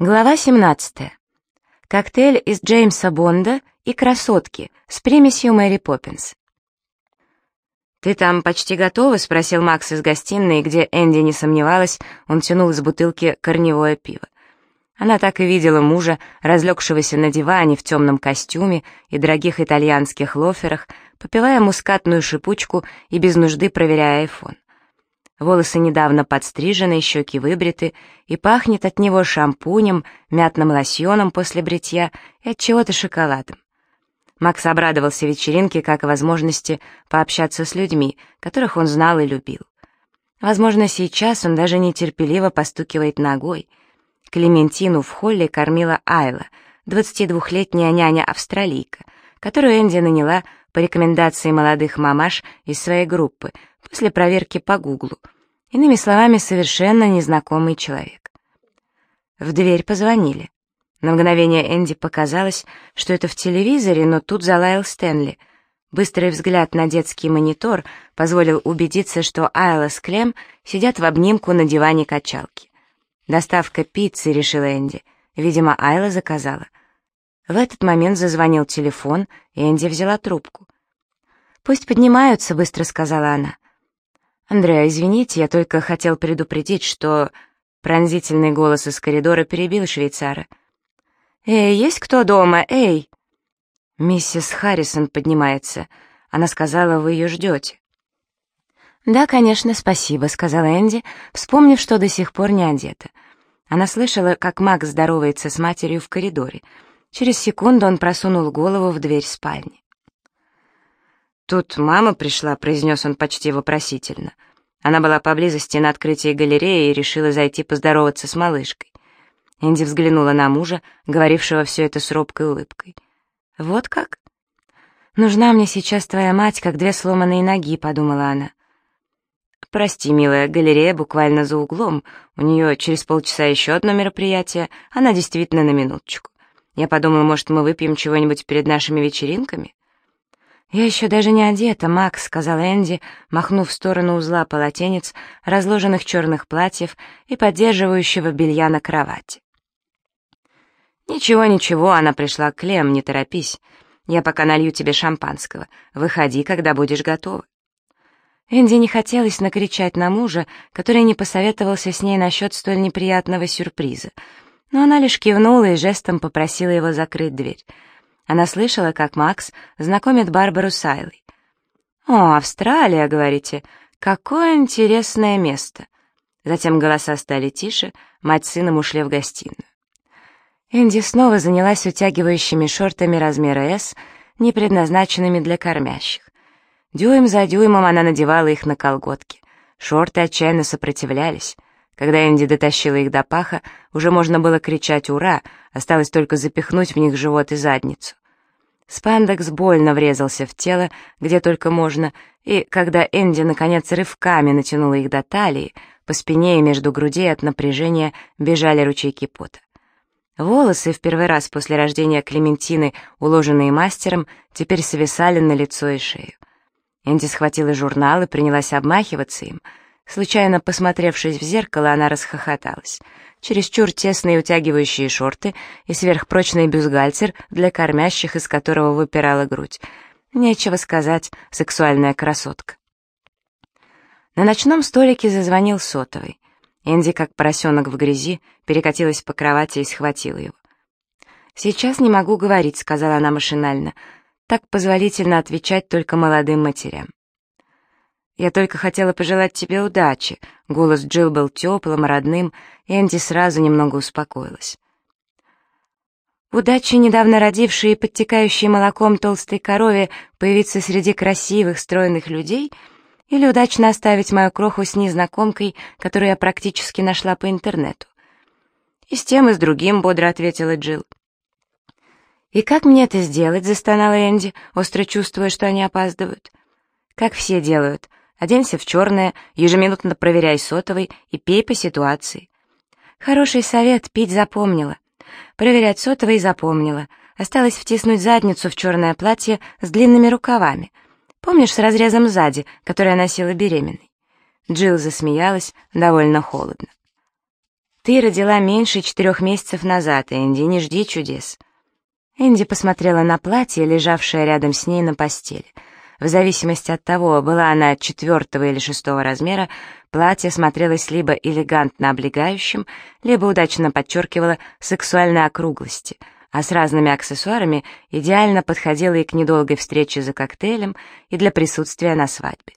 Глава 17. Коктейль из Джеймса Бонда и красотки с примесью Мэри Поппинс. «Ты там почти готова?» — спросил Макс из гостиной, где Энди не сомневалась, он тянул из бутылки корневое пиво. Она так и видела мужа, разлегшегося на диване в темном костюме и дорогих итальянских лоферах, попивая мускатную шипучку и без нужды проверяя айфон. Волосы недавно подстрижены, щеки выбриты, и пахнет от него шампунем, мятным лосьоном после бритья и от чего-то шоколадом. Макс обрадовался вечеринке как и возможности пообщаться с людьми, которых он знал и любил. Возможно, сейчас он даже нетерпеливо постукивает ногой. Клементину в холле кормила Айла, 22-летняя няня-австралийка, которую Энди наняла по рекомендации молодых мамаш из своей группы после проверки по Гуглу. Иными словами, совершенно незнакомый человек. В дверь позвонили. На мгновение Энди показалось, что это в телевизоре, но тут залаял Стэнли. Быстрый взгляд на детский монитор позволил убедиться, что Айла с Клем сидят в обнимку на диване качалки. «Доставка пиццы», — решила Энди. Видимо, Айла заказала. В этот момент зазвонил телефон, и Энди взяла трубку. «Пусть поднимаются», — быстро сказала она. «Андреа, извините, я только хотел предупредить, что...» Пронзительный голос из коридора перебил швейцара. «Эй, есть кто дома? Эй!» Миссис Харрисон поднимается. Она сказала, вы ее ждете. «Да, конечно, спасибо», — сказала Энди, вспомнив, что до сих пор не одета. Она слышала, как Макс здоровается с матерью в коридоре. Через секунду он просунул голову в дверь спальни. «Тут мама пришла», — произнес он почти вопросительно. Она была поблизости на открытии галереи и решила зайти поздороваться с малышкой. Энди взглянула на мужа, говорившего все это с робкой улыбкой. «Вот как?» «Нужна мне сейчас твоя мать, как две сломанные ноги», — подумала она. «Прости, милая, галерея буквально за углом. У нее через полчаса еще одно мероприятие. Она действительно на минуточку. Я подумала, может, мы выпьем чего-нибудь перед нашими вечеринками?» «Я еще даже не одета, Макс», — сказал Энди, махнув в сторону узла полотенец, разложенных черных платьев и поддерживающего белья на кровати. «Ничего, ничего, она пришла к Клем, не торопись. Я пока налью тебе шампанского. Выходи, когда будешь готова». Энди не хотелось накричать на мужа, который не посоветовался с ней насчет столь неприятного сюрприза, но она лишь кивнула и жестом попросила его закрыть дверь. Она слышала, как Макс знакомит Барбару с Айлой. «О, Австралия, — говорите, — какое интересное место!» Затем голоса стали тише, мать с сыном ушли в гостиную. Энди снова занялась утягивающими шортами размера «С», не предназначенными для кормящих. Дюйм за дюймом она надевала их на колготки. Шорты отчаянно сопротивлялись. Когда Энди дотащила их до паха, уже можно было кричать «Ура!», осталось только запихнуть в них живот и задницу. Спандекс больно врезался в тело, где только можно, и когда Энди, наконец, рывками натянула их до талии, по спине и между грудей от напряжения бежали ручейки пота. Волосы, в первый раз после рождения Клементины, уложенные мастером, теперь свисали на лицо и шею. Энди схватила журнал и принялась обмахиваться им — Случайно посмотревшись в зеркало, она расхохоталась. Чересчур тесные утягивающие шорты и сверхпрочный бюстгальтер для кормящих, из которого выпирала грудь. Нечего сказать, сексуальная красотка. На ночном столике зазвонил сотовый. Энди, как поросенок в грязи, перекатилась по кровати и схватила его. «Сейчас не могу говорить», — сказала она машинально. «Так позволительно отвечать только молодым матерям». «Я только хотела пожелать тебе удачи», — голос Джилл был теплым, родным, и Энди сразу немного успокоилась. Удачи, недавно родившей и подтекающей молоком толстой корове, появиться среди красивых, стройных людей, или удачно оставить мою кроху с незнакомкой, которую я практически нашла по интернету. «И с тем, и с другим», — бодро ответила Джилл. «И как мне это сделать?» — застонала Энди, остро чувствуя, что они опаздывают. «Как все делают. Оденься в черное, ежеминутно проверяй сотовый и пей по ситуации. Хороший совет, пить запомнила. Проверять сотовый запомнила. Осталось втиснуть задницу в черное платье с длинными рукавами. Помнишь, с разрезом сзади, который я носила беременной? Джилл засмеялась довольно холодно. Ты родила меньше четырех месяцев назад, Энди, не жди чудес. Энди посмотрела на платье, лежавшее рядом с ней на постели. В зависимости от того, была она четвертого или шестого размера, платье смотрелось либо элегантно облегающим, либо удачно подчеркивало сексуальные округлости, а с разными аксессуарами идеально подходило и к недолгой встрече за коктейлем, и для присутствия на свадьбе.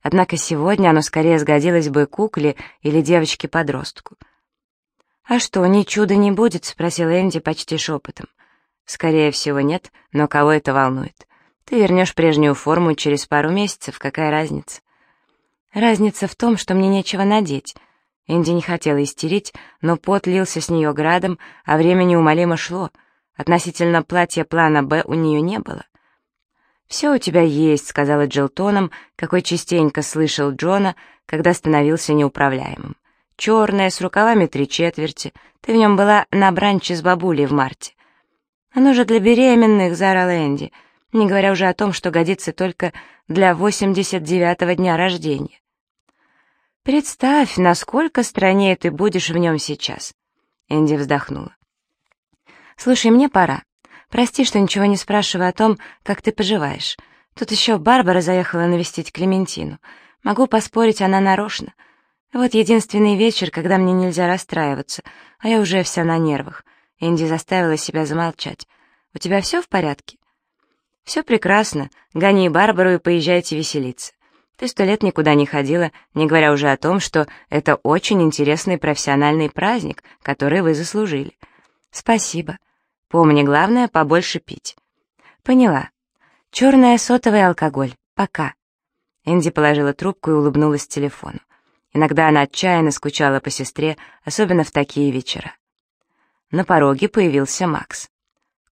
Однако сегодня оно скорее сгодилось бы кукле или девочке-подростку. «А что, ни чуда не будет?» — спросил Энди почти шепотом. «Скорее всего, нет, но кого это волнует? Ты вернешь прежнюю форму через пару месяцев, какая разница?» «Разница в том, что мне нечего надеть». Энди не хотела истерить, но пот лился с нее градом, а время неумолимо шло. Относительно платья плана «Б» у нее не было. «Все у тебя есть», — сказала Джилл тоном, какой частенько слышал Джона, когда становился неуправляемым. «Черное, с рукавами три четверти. Ты в нем была на бранче с бабулей в марте». «Оно же для беременных», — заорал Энди, не говоря уже о том, что годится только для 89-го дня рождения. «Представь, насколько страннее ты будешь в нем сейчас», — Энди вздохнула. «Слушай, мне пора. Прости, что ничего не спрашиваю о том, как ты поживаешь. Тут еще Барбара заехала навестить Клементину. Могу поспорить, она нарочно. Вот единственный вечер, когда мне нельзя расстраиваться, а я уже вся на нервах. Энди заставила себя замолчать. «У тебя все в порядке?» «Все прекрасно. Гони Барбару и поезжайте веселиться. Ты сто лет никуда не ходила, не говоря уже о том, что это очень интересный профессиональный праздник, который вы заслужили. Спасибо. Помни, главное, побольше пить. Поняла. Черная сотовый алкоголь. Пока. Энди положила трубку и улыбнулась телефону. Иногда она отчаянно скучала по сестре, особенно в такие вечера. На пороге появился Макс.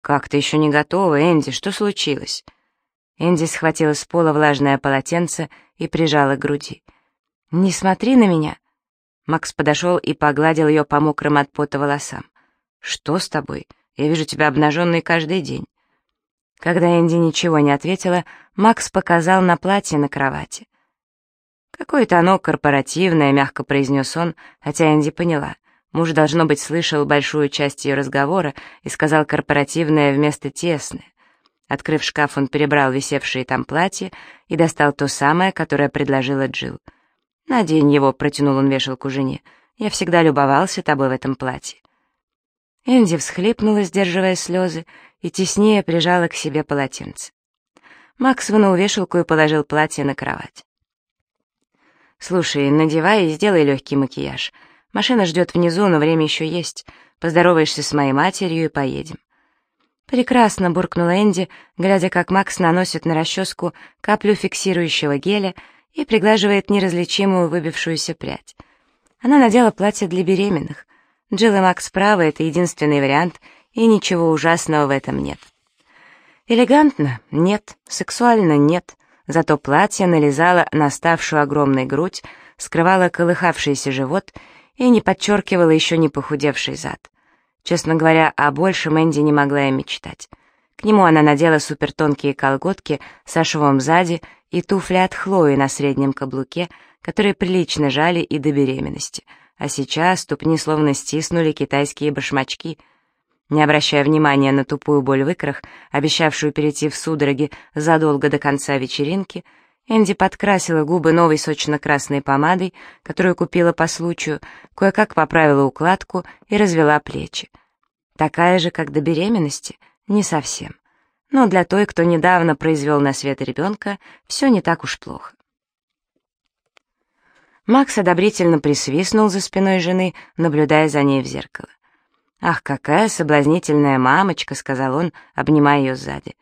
«Как ты еще не готова, Энди? Что случилось?» Энди схватила с пола влажное полотенце и прижала к груди. «Не смотри на меня!» Макс подошел и погладил ее по мокрым от пота волосам. «Что с тобой? Я вижу тебя обнаженной каждый день». Когда Энди ничего не ответила, Макс показал на платье на кровати. «Какое-то оно корпоративное», — мягко произнес он, хотя Энди поняла. Муж, должно быть, слышал большую часть ее разговора и сказал корпоративное вместо тесное. Открыв шкаф, он перебрал висевшие там платья и достал то самое, которое предложила Джилл. «Надень его», — протянул он вешалку жене. «Я всегда любовался тобой в этом платье». Энди всхлипнула, сдерживая слезы, и теснее прижала к себе полотенце. Макс вынул вешалку и положил платье на кровать. «Слушай, надевай и сделай легкий макияж. Машина ждет внизу, но время еще есть. Поздороваешься с моей матерью и поедем». «Прекрасно», — буркнула Энди, глядя, как Макс наносит на расческу каплю фиксирующего геля и приглаживает неразличимую выбившуюся прядь. Она надела платье для беременных. Джилл и Макс правы, это единственный вариант, и ничего ужасного в этом нет. Элегантно? Нет. Сексуально? Нет. Зато платье налезало на ставшую огромной грудь, скрывало колыхавшийся живот и не подчеркивало еще не похудевший зад. Честно говоря, о большем Энди не могла и мечтать. К нему она надела супертонкие колготки со швом сзади и туфли от Хлои на среднем каблуке, которые прилично жали и до беременности, а сейчас ступни словно стиснули китайские башмачки. Не обращая внимания на тупую боль в икрах, обещавшую перейти в судороги задолго до конца вечеринки, Энди подкрасила губы новой сочно-красной помадой, которую купила по случаю, кое-как поправила укладку и развела плечи. Такая же, как до беременности? Не совсем. Но для той, кто недавно произвел на свет ребенка, все не так уж плохо. Макс одобрительно присвистнул за спиной жены, наблюдая за ней в зеркало. «Ах, какая соблазнительная мамочка!» — сказал он, обнимая ее сзади.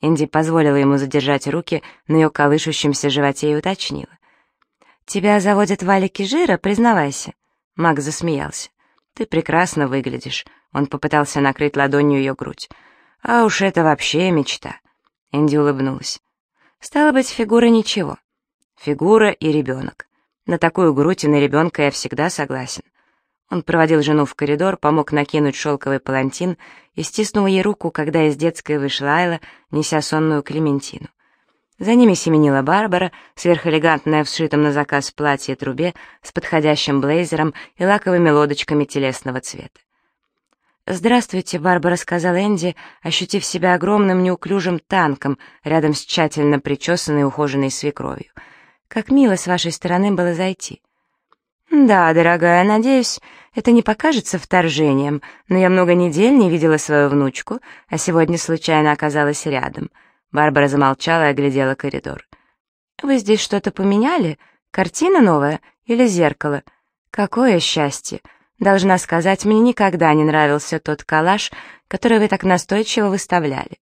Энди позволила ему задержать руки на ее колышущемся животе и уточнила. «Тебя заводят валики жира, признавайся». Макс засмеялся. «Ты прекрасно выглядишь». Он попытался накрыть ладонью ее грудь. «А уж это вообще мечта». Энди улыбнулась. «Стало быть, фигура ничего. Фигура и ребенок. На такую грудь и на ребенка я всегда согласен. Он проводил жену в коридор, помог накинуть шелковый палантин и стиснул ей руку, когда из детской вышла Айла, неся сонную Клементину. За ними семенила Барбара, сверхэлегантная в сшитом на заказ платье трубе с подходящим блейзером и лаковыми лодочками телесного цвета. «Здравствуйте», — Барбара сказала Энди, ощутив себя огромным неуклюжим танком рядом с тщательно причесанной и ухоженной свекровью. «Как мило с вашей стороны было зайти». «Да, дорогая, надеюсь, это не покажется вторжением, но я много недель не видела свою внучку, а сегодня случайно оказалась рядом». Барбара замолчала и оглядела коридор. «Вы здесь что-то поменяли? Картина новая или зеркало? Какое счастье! Должна сказать, мне никогда не нравился тот коллаж, который вы так настойчиво выставляли».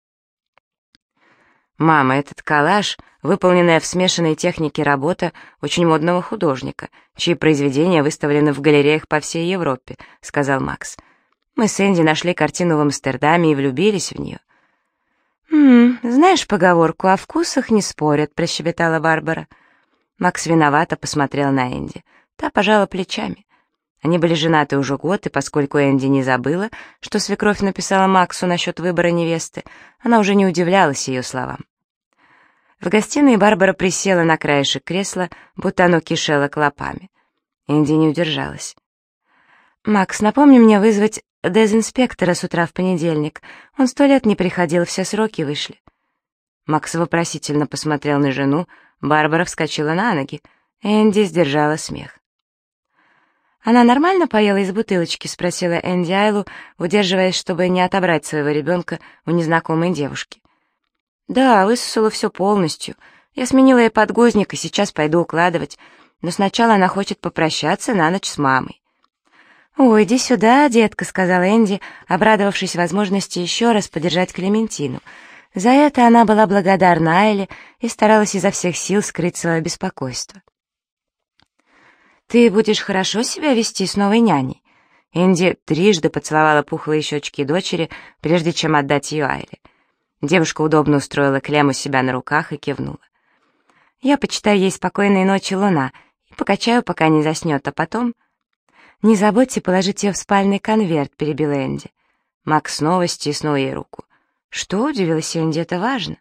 «Мама, этот коллаж — выполненная в смешанной технике работа очень модного художника, чьи произведения выставлены в галереях по всей Европе», — сказал Макс. «Мы с Энди нашли картину в Амстердаме и влюбились в нее. «М -м, знаешь поговорку, о вкусах не спорят», — прощебетала Барбара. Макс виновато посмотрел на Энди. Та пожала плечами. Они были женаты уже год, и поскольку Энди не забыла, что свекровь написала Максу насчет выбора невесты, она уже не удивлялась ее словам. В гостиной Барбара присела на краешек кресла, будто оно кишело клопами. Энди не удержалась. «Макс, напомни мне вызвать дезинспектора с утра в понедельник. Он сто лет не приходил, все сроки вышли». Макс вопросительно посмотрел на жену, Барбара вскочила на ноги. Энди сдержала смех. «Она нормально поела из бутылочки?» — спросила Энди Айлу, удерживаясь, чтобы не отобрать своего ребенка у незнакомой девушки. «Да, высосала все полностью. Я сменила ей подгузник и сейчас пойду укладывать, но сначала она хочет попрощаться на ночь с мамой. «Ой, иди сюда, детка», — сказала Энди, обрадовавшись возможности еще раз подержать Клементину. За это она была благодарна Айле и старалась изо всех сил скрыть свое беспокойство. «Ты будешь хорошо себя вести с новой няней?» Энди трижды поцеловала пухлые щечки дочери, прежде чем отдать ее Айле. Девушка удобно устроила Клем у себя на руках и кивнула. «Я почитаю ей спокойной ночи, луна, и покачаю, пока не заснет, а потом...» «Не забудьте положить ее в спальный конверт», — перебила Энди. Макс снова стиснул ей руку. «Что?» — удивилась Энди, — «это важно».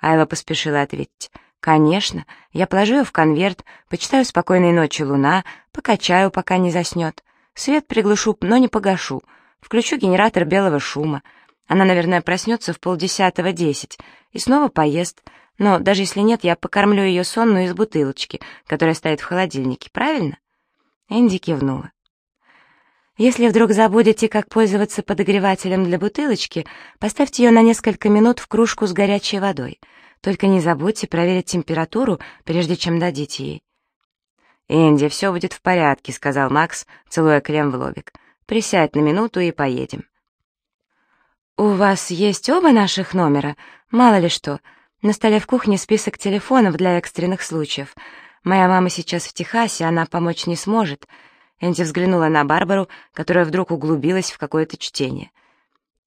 Айла поспешила ответить. «Конечно, я положу ее в конверт, почитаю «Спокойной ночи, луна», покачаю, пока не заснет. Свет приглушу, но не погашу. Включу генератор белого шума. Она, наверное, проснется в полдесятого десять и снова поест. Но даже если нет, я покормлю ее сонную из бутылочки, которая стоит в холодильнике, правильно?» Энди кивнула. Если вдруг забудете, как пользоваться подогревателем для бутылочки, поставьте ее на несколько минут в кружку с горячей водой. Только не забудьте проверить температуру, прежде чем дадите ей. «Энди, все будет в порядке», — сказал Макс, целуя Клем в лобик. «Присядь на минуту и поедем». «У вас есть оба наших номера? Мало ли что. На столе в кухне список телефонов для экстренных случаев. Моя мама сейчас в Техасе, она помочь не сможет. Энди взглянула на Барбару, которая вдруг углубилась в какое-то чтение.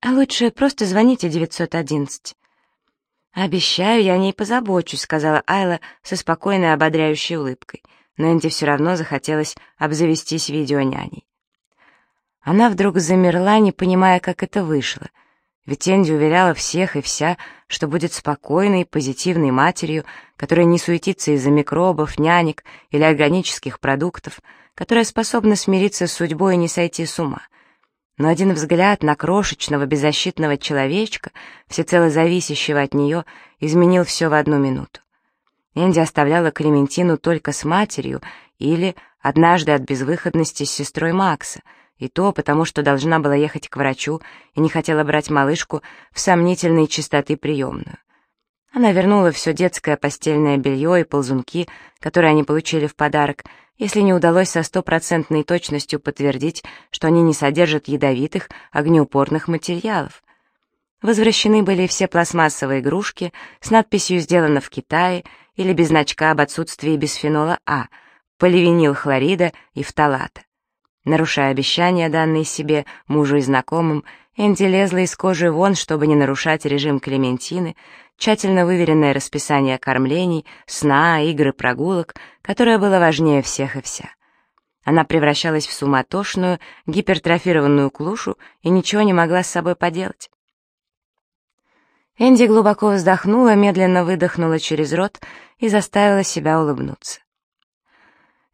«А лучше просто звоните 911». «Обещаю, я о ней позабочусь», — сказала Айла со спокойной ободряющей улыбкой. Но Энди все равно захотелось обзавестись видеоняней. Она вдруг замерла, не понимая, как это вышло. Ведь уверяла всех и вся, что будет спокойной, позитивной матерью, которая не суетится из-за микробов, нянек или органических продуктов, которая способна смириться с судьбой и не сойти с ума. Но один взгляд на крошечного беззащитного человечка, всецело зависящего от нее, изменил все в одну минуту. Энди оставляла Клементину только с матерью или, однажды от безвыходности, с сестрой Макса, и то потому, что должна была ехать к врачу и не хотела брать малышку в сомнительной чистоты приемную. Она вернула все детское постельное белье и ползунки, которые они получили в подарок, если не удалось со стопроцентной точностью подтвердить, что они не содержат ядовитых, огнеупорных материалов. Возвращены были все пластмассовые игрушки с надписью «Сделано в Китае» или без значка об отсутствии бисфенола А, поливинилхлорида и фталата. Нарушая обещания, данные себе, мужу и знакомым, Энди лезла из кожи вон, чтобы не нарушать режим Клементины, тщательно выверенное расписание кормлений, сна, игры, прогулок, которое было важнее всех и вся. Она превращалась в суматошную, гипертрофированную клушу и ничего не могла с собой поделать. Энди глубоко вздохнула, медленно выдохнула через рот и заставила себя улыбнуться.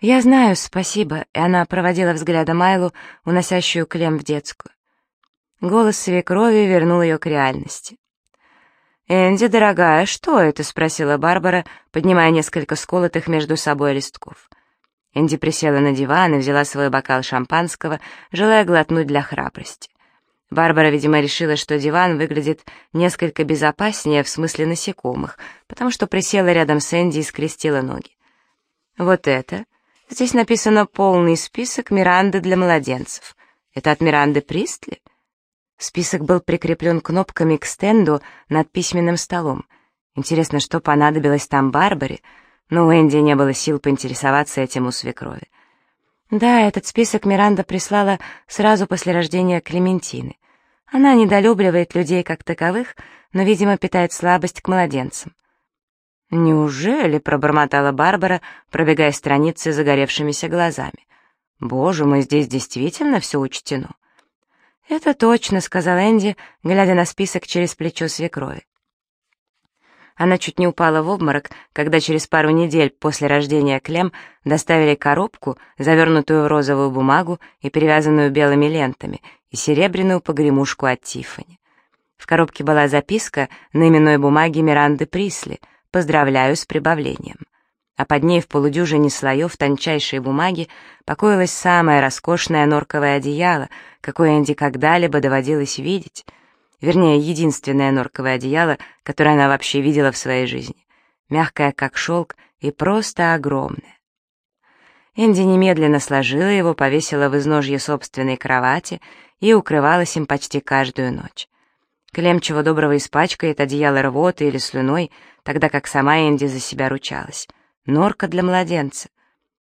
«Я знаю, спасибо», и она проводила взглядом Айлу, уносящую Клем в детскую. Голос свекрови вернул ее к реальности. «Энди, дорогая, что это?» — спросила Барбара, поднимая несколько сколотых между собой листков. Энди присела на диван и взяла свой бокал шампанского, желая глотнуть для храбрости. Барбара, видимо, решила, что диван выглядит несколько безопаснее в смысле насекомых, потому что присела рядом с Энди и скрестила ноги. «Вот это. Здесь написано полный список Миранды для младенцев. Это от Миранды Пристли?» Список был прикреплен кнопками к стенду над письменным столом. Интересно, что понадобилось там Барбаре, но у Энди не было сил поинтересоваться этим у свекрови. Да, этот список Миранда прислала сразу после рождения Клементины. Она недолюбливает людей как таковых, но, видимо, питает слабость к младенцам. «Неужели?» — пробормотала Барбара, пробегая страницы загоревшимися глазами. «Боже мой, здесь действительно все учтено». «Это точно», — сказал Энди, глядя на список через плечо свекрови. Она чуть не упала в обморок, когда через пару недель после рождения Клем доставили коробку, завернутую в розовую бумагу и перевязанную белыми лентами, и серебряную погремушку от Тиффани. В коробке была записка на именной бумаге Миранды Присли «Поздравляю с прибавлением». А под ней в полудюжине слоев тончайшей бумаги покоилось самое роскошное норковое одеяло, какое Энди когда-либо доводилось видеть — Вернее, единственное норковое одеяло, которое она вообще видела в своей жизни. Мягкое, как шелк, и просто огромное. Энди немедленно сложила его, повесила в изножье собственной кровати и укрывалась им почти каждую ночь. Клем чего доброго испачкает одеяло рвотой или слюной, тогда как сама Энди за себя ручалась. Норка для младенца.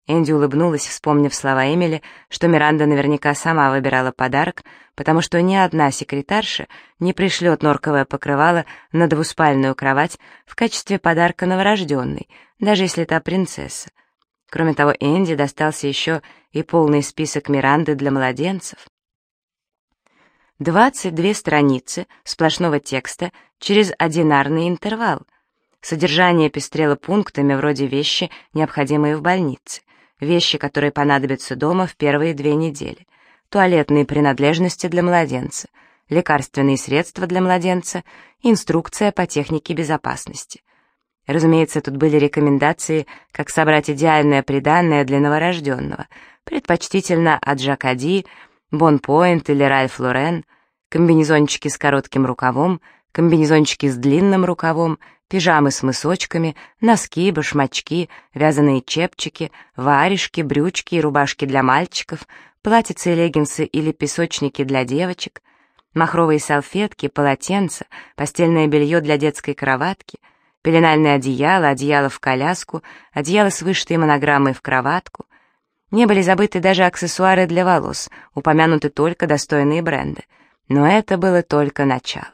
Энди улыбнулась, вспомнив слова Эмили, что Миранда наверняка сама выбирала подарок, потому что ни одна секретарша не пришлет норковое покрывало на двуспальную кровать в качестве подарка новорожденной, даже если та принцесса. Кроме того, Энди достался еще и полный список Миранды для младенцев. 22 страницы сплошного текста через одинарный интервал. Содержание пестрело пунктами вроде вещи, необходимые в больнице вещи, которые понадобятся дома в первые две недели, туалетные принадлежности для младенца, лекарственные средства для младенца, инструкция по технике безопасности. Разумеется, тут были рекомендации, как собрать идеальное приданное для новорожденного, предпочтительно от Жакади, Бонпоинт или Ральф Лорен, комбинезончики с коротким рукавом, комбинезончики с длинным рукавом, пижамы с мысочками, носки, башмачки, вязаные чепчики, варежки, брючки и рубашки для мальчиков, платьицы и леггинсы или песочники для девочек, махровые салфетки, полотенца, постельное белье для детской кроватки, пеленальное одеяло, одеяло в коляску, одеяло с вышитой монограммой в кроватку. Не были забыты даже аксессуары для волос, упомянуты только достойные бренды. Но это было только начало.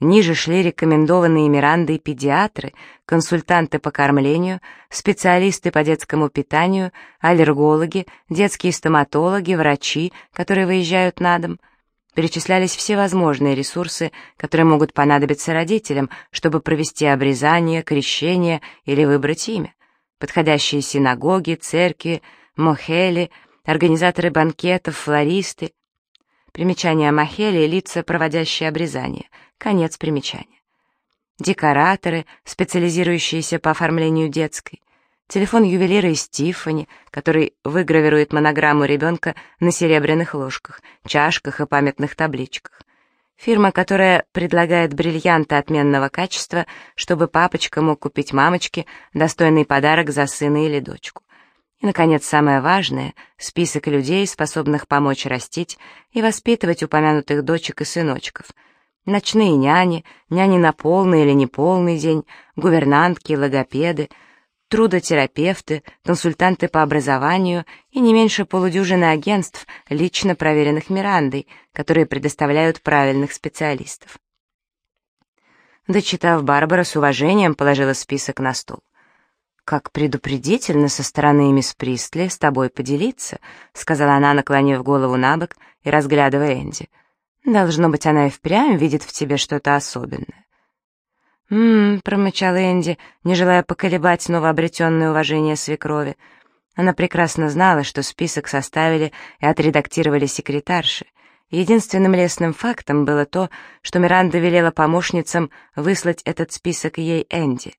Ниже шли рекомендованные Мирандой педиатры, консультанты по кормлению, специалисты по детскому питанию, аллергологи, детские стоматологи, врачи, которые выезжают на дом. Перечислялись всевозможные ресурсы, которые могут понадобиться родителям, чтобы провести обрезание, крещение или выбрать имя. Подходящие синагоги, церкви, мохели, организаторы банкетов, флористы. Примечание мохели — лица, проводящие обрезание — Конец примечания. Декораторы, специализирующиеся по оформлению детской. Телефон ювелира из Тиффани, который выгравирует монограмму ребенка на серебряных ложках, чашках и памятных табличках. Фирма, которая предлагает бриллианты отменного качества, чтобы папочка мог купить мамочке достойный подарок за сына или дочку. И, наконец, самое важное — список людей, способных помочь растить и воспитывать упомянутых дочек и сыночков — Ночные няни, няни на полный или неполный день, гувернантки, логопеды, трудотерапевты, консультанты по образованию и не меньше полудюжины агентств, лично проверенных Мирандой, которые предоставляют правильных специалистов. Дочитав, Барбара с уважением положила список на стол. «Как предупредительно со стороны мисс Пристли с тобой поделиться», сказала она, наклонив голову на бок и разглядывая Энди. Должно быть, она и впрямь видит в тебе что-то особенное. «М-м», промычал Энди, не желая поколебать новообретенное уважение свекрови. Она прекрасно знала, что список составили и отредактировали секретарши. Единственным лесным фактом было то, что Миранда велела помощницам выслать этот список ей Энди.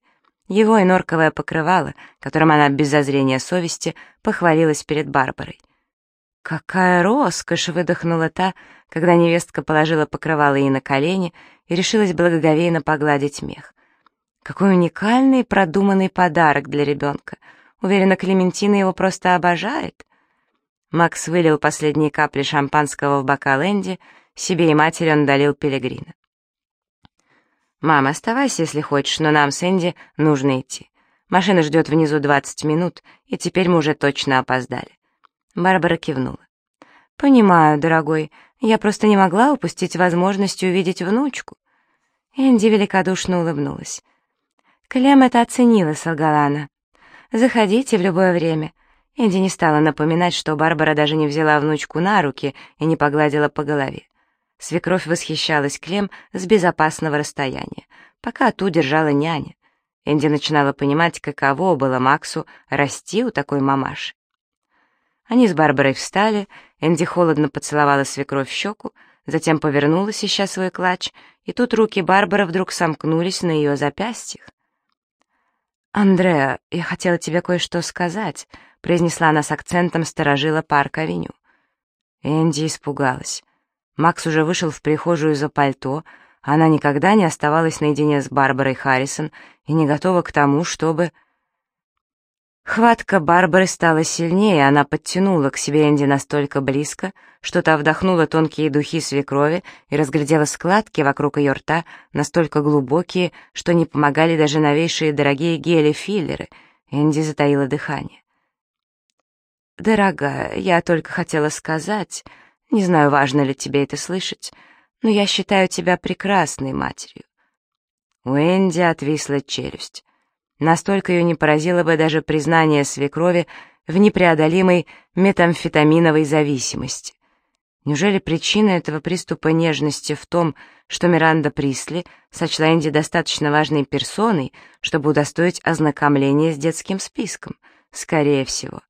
Его и норковое покрывало, которым она без зазрения совести похвалилась перед Барбарой. «Какая роскошь!» — выдохнула та, когда невестка положила покрывало ей на колени и решилась благоговейно погладить мех. «Какой уникальный и продуманный подарок для ребенка! Уверена, Клементина его просто обожает!» Макс вылил последние капли шампанского в бокал Энди, себе и матери он долил пилигрина. «Мама, оставайся, если хочешь, но нам с Энди нужно идти. Машина ждет внизу 20 минут, и теперь мы уже точно опоздали». Барбара кивнула. «Понимаю, дорогой, я просто не могла упустить возможность увидеть внучку». Энди великодушно улыбнулась. Клем это оценила, солгала. «Заходите в любое время. Энди не стала напоминать, что Барбара даже не взяла внучку на руки и не погладила по голове. Свекровь восхищалась Клем с безопасного расстояния, пока ту держала няня. Энди начинала понимать, каково было Максу расти у такой мамаши. Они с Барбарой встали, Энди холодно поцеловала свекровь в щеку, затем повернулась, ища свой клатч, и тут руки Барбары вдруг сомкнулись на ее запястьях. «Андреа, я хотела тебе кое-что сказать», произнесла она с акцентом сторожила парк-авеню. Энди испугалась. Макс уже вышел в прихожую за пальто, она никогда не оставалась наедине с Барбарой Харрисон и не готова к тому, чтобы... Хватка Барбары стала сильнее, она подтянула к себе Энди настолько близко, что та вдохнула тонкие духи свекрови и разглядела складки вокруг ее рта, настолько глубокие, что не помогали даже новейшие дорогие гели-филлеры. Энди затаила дыхание. «Дорогая, я только хотела сказать, не знаю, важно ли тебе это слышать, но я считаю тебя прекрасной матерью». У Энди отвисла челюсть. Настолько ее не поразило бы даже признание свекрови в непреодолимой метамфетаминовой зависимости. Неужели причина этого приступа нежности в том, что Миранда Присли сочла Энди достаточно важной персоной, чтобы удостоить ознакомления с детским списком? Скорее всего.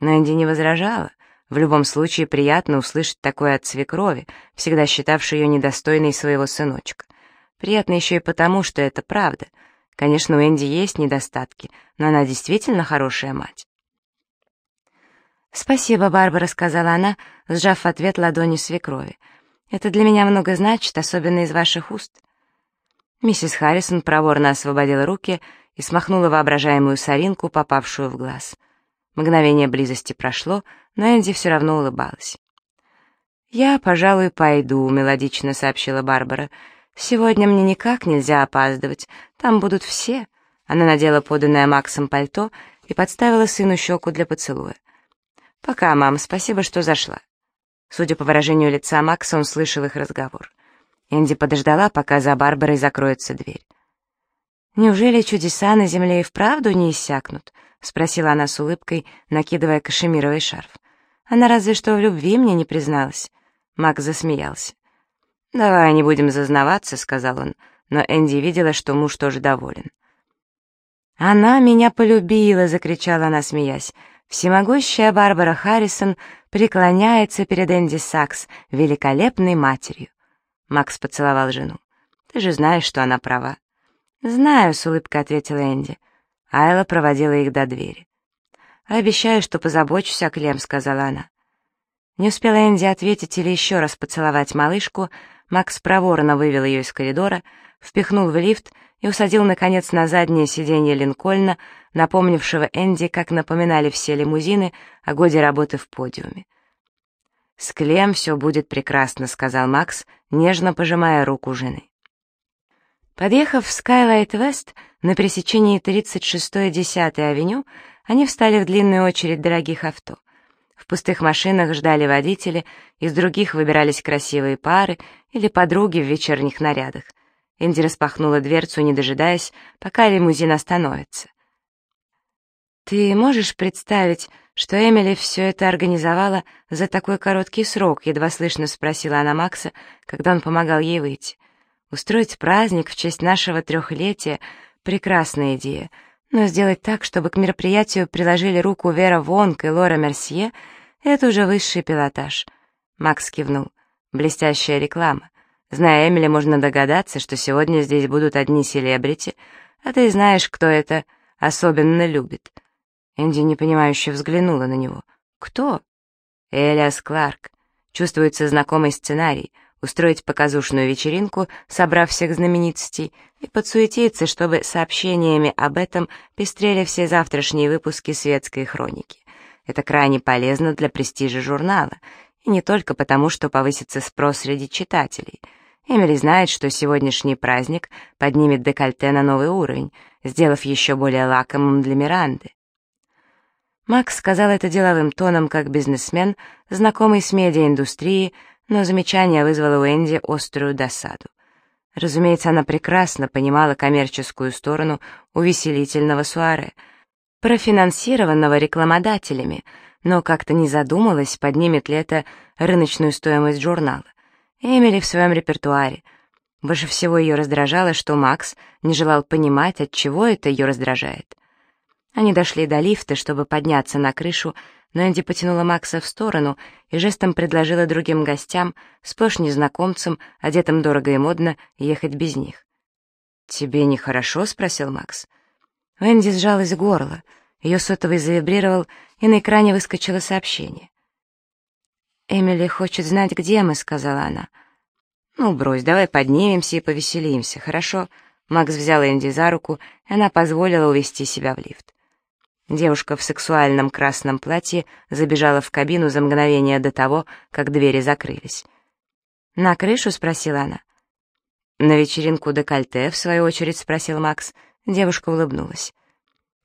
Но Энди не возражала. В любом случае приятно услышать такое от свекрови, всегда считавшей ее недостойной своего сыночка. Приятно еще и потому, что это правда. Конечно, у Энди есть недостатки, но она действительно хорошая мать. «Спасибо, Барбара», — сказала она, сжав в ответ ладони свекрови. «Это для меня много значит, особенно из ваших уст». Миссис Харрисон проворно освободила руки и смахнула воображаемую соринку, попавшую в глаз. Мгновение близости прошло, но Энди все равно улыбалась. «Я, пожалуй, пойду», — мелодично сообщила Барбара. «Сегодня мне никак нельзя опаздывать. Там будут все». Она надела поданное Максом пальто и подставила сыну щеку для поцелуя. «Пока, мам, спасибо, что зашла». Судя по выражению лица Макса, он слышал их разговор. Энди подождала, пока за Барбарой закроется дверь. «Неужели чудеса на земле и вправду не иссякнут?» — спросила она с улыбкой, накидывая кашемировый шарф. «Она разве что в любви мне не призналась». Макс засмеялся. «Давай не будем зазнаваться», — сказал он, но Энди видела, что муж тоже доволен. «Она меня полюбила!» — закричала она, смеясь. «Всемогущая Барбара Харрисон преклоняется перед Энди Сакс, великолепной матерью». Макс поцеловал жену. «Ты же знаешь, что она права». «Знаю», — с улыбкой ответила Энди. Айла проводила их до двери. «Обещаю, что позабочусь о Клем», — сказала она. Не успела Энди ответить или еще раз поцеловать малышку, Макс проворно вывел ее из коридора, впихнул в лифт и усадил, наконец, на заднее сиденье Линкольна, напомнившего Энди, как напоминали все лимузины о годе работы в подиуме. «С Клем все будет прекрасно», — сказал Макс, нежно пожимая руку жены. Подъехав в Skylight West на пересечении 36-й и 10-й авеню, они встали в длинную очередь дорогих авто. В пустых машинах ждали водители, из других выбирались красивые пары или подруги в вечерних нарядах. Энди распахнула дверцу, не дожидаясь, пока лимузин остановится. «Ты можешь представить, что Эмили все это организовала за такой короткий срок?» — едва слышно спросила она Макса, когда он помогал ей выйти. Устроить праздник в честь нашего трехлетия — прекрасная идея, но сделать так, чтобы к мероприятию приложили руку Вера Вонг и Лора Мерсье — это уже высший пилотаж. Макс кивнул. Блестящая реклама. Зная Эмили, можно догадаться, что сегодня здесь будут одни селебрити, а ты знаешь, кто это особенно любит. Энди непонимающе взглянула на него. «Кто?» «Элиас Кларк. Чувствуется знакомый сценарий — устроить показушную вечеринку, собрав всех знаменитостей, и подсуетиться, чтобы сообщениями об этом пестрели все завтрашние выпуски светской хроники. Это крайне полезно для престижа журнала, и не только потому, что повысится спрос среди читателей. Эмили знает, что сегодняшний праздник поднимет декольте на новый уровень, сделав еще более лакомым для Миранды. Макс сказал это деловым тоном, как бизнесмен, знакомый с медиаиндустрией, но замечание вызвало у Энди острую досаду. Разумеется, она прекрасно понимала коммерческую сторону увеселительного суаре, профинансированного рекламодателями, но как-то не задумалась, поднимет ли это рыночную стоимость журнала. Эмили в своем репертуаре. Больше всего ее раздражало, что Макс не желал понимать, от чего это ее раздражает. Они дошли до лифта, чтобы подняться на крышу, но Энди потянула Макса в сторону и жестом предложила другим гостям, сплошь незнакомцам, одетым дорого и модно, ехать без них. «Тебе нехорошо?» — спросил Макс. У Энди сжалось горло, ее сотовый завибрировал, и на экране выскочило сообщение. «Эмили хочет знать, где мы», — сказала она. «Ну, брось, давай поднимемся и повеселимся, хорошо?» Макс взял Энди за руку, и она позволила увести себя в лифт. Девушка в сексуальном красном платье забежала в кабину за мгновение до того, как двери закрылись. «На крышу?» — спросила она. «На вечеринку декольте?» — в свою очередь спросил Макс. Девушка улыбнулась.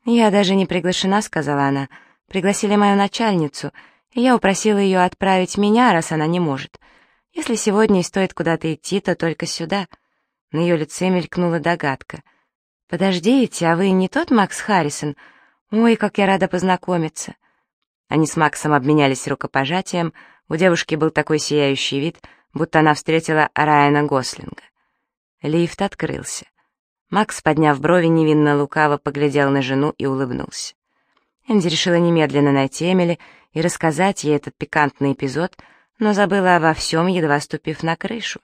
«Я даже не приглашена», — сказала она. «Пригласили мою начальницу, и я упросила ее отправить меня, раз она не может. Если сегодня и стоит куда-то идти, то только сюда». На ее лице мелькнула догадка. «Подождите, а вы не тот Макс Харрисон?» «Ой, как я рада познакомиться!» Они с Максом обменялись рукопожатием, у девушки был такой сияющий вид, будто она встретила Райана Гослинга. Лифт открылся. Макс, подняв брови, невинно лукаво поглядел на жену и улыбнулся. Энди решила немедленно найти Эмили и рассказать ей этот пикантный эпизод, но забыла обо всем, едва ступив на крышу.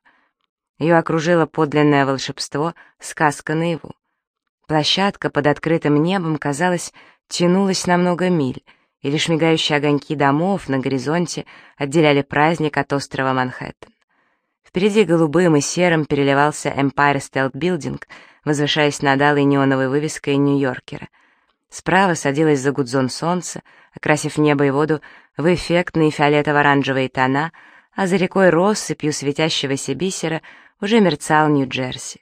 Ее окружило подлинное волшебство, сказка наяву. Площадка под открытым небом, казалось, тянулась на много миль, и лишь мигающие огоньки домов на горизонте отделяли праздник от острова Манхэттен. Впереди голубым и серым переливался Empire State Building, возвышаясь над алой неоновой вывеской Нью-Йоркера. Справа садилось за гудзон солнце, окрасив небо и воду в эффектные фиолетово-оранжевые тона, а за рекой россыпью светящегося бисера уже мерцал Нью-Джерси.